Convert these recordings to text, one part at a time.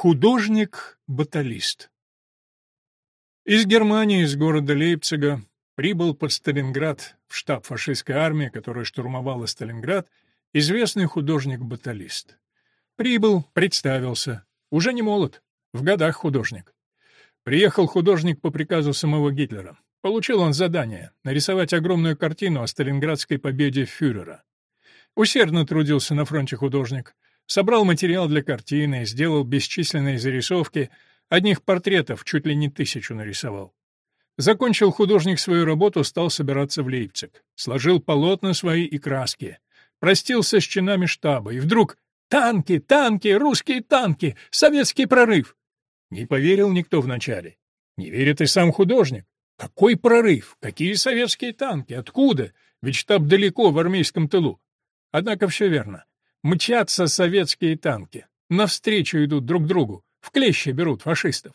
Художник-баталист Из Германии, из города Лейпцига, прибыл под Сталинград в штаб фашистской армии, которая штурмовала Сталинград, известный художник-баталист. Прибыл, представился. Уже не молод, в годах художник. Приехал художник по приказу самого Гитлера. Получил он задание — нарисовать огромную картину о сталинградской победе фюрера. Усердно трудился на фронте художник. Собрал материал для картины, сделал бесчисленные зарисовки, одних портретов чуть ли не тысячу нарисовал. Закончил художник свою работу, стал собираться в Лейпциг. Сложил полотна свои и краски. Простился с чинами штаба, и вдруг «Танки! Танки! Русские танки! Советский прорыв!» Не поверил никто вначале. Не верит и сам художник. Какой прорыв? Какие советские танки? Откуда? Ведь штаб далеко, в армейском тылу. Однако все верно. Мчатся советские танки. Навстречу идут друг другу. В клещи берут фашистов.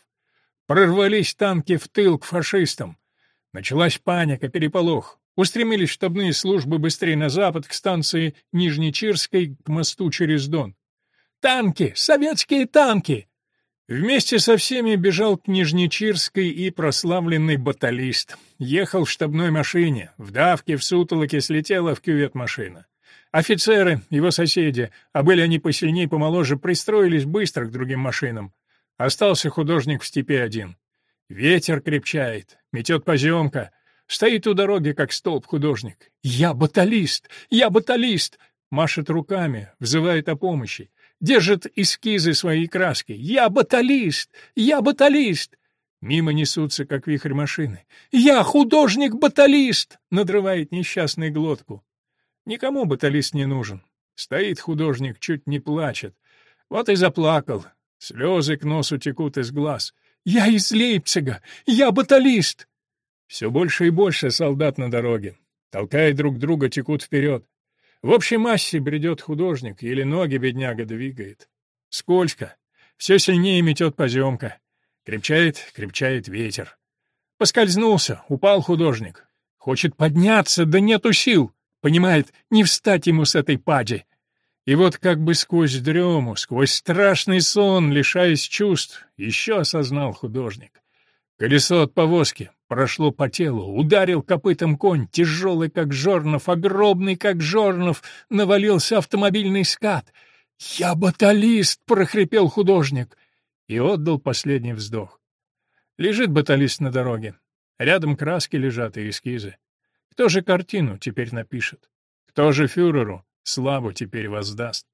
Прорвались танки в тыл к фашистам. Началась паника, переполох. Устремились штабные службы быстрее на запад, к станции Нижнечирской, к мосту через Дон. «Танки! Советские танки!» Вместе со всеми бежал к Нижнечирской и прославленный баталист. Ехал в штабной машине, в давке, в сутолоке слетела в кювет машина. Офицеры, его соседи, а были они посильней, помоложе, пристроились быстро к другим машинам. Остался художник в степи один. Ветер крепчает, метет поземка. Стоит у дороги, как столб художник. «Я баталист! Я баталист!» Машет руками, взывает о помощи держит эскизы своей краски. «Я баталист! Я баталист!» Мимо несутся, как вихрь машины. «Я художник-баталист!» — надрывает несчастный глотку. Никому баталист не нужен. Стоит художник, чуть не плачет. Вот и заплакал. Слезы к носу текут из глаз. «Я из Лейпцига! Я баталист!» Все больше и больше солдат на дороге. Толкая друг друга, текут вперед. В общей массе бредет художник, или ноги бедняга двигает. Скользко. Все сильнее метет поземка. Крепчает, крепчает ветер. Поскользнулся, упал художник. Хочет подняться, да нету сил. Понимает, не встать ему с этой пади. И вот как бы сквозь дрему, сквозь страшный сон, лишаясь чувств, еще осознал художник. Колесо от повозки прошло по телу, ударил копытом конь, тяжелый как жорнов, огромный как жорнов, навалился автомобильный скат. «Я баталист!» — прохрипел художник и отдал последний вздох. Лежит баталист на дороге. Рядом краски лежат и эскизы. Кто же картину теперь напишет? Кто же фюреру славу теперь воздаст?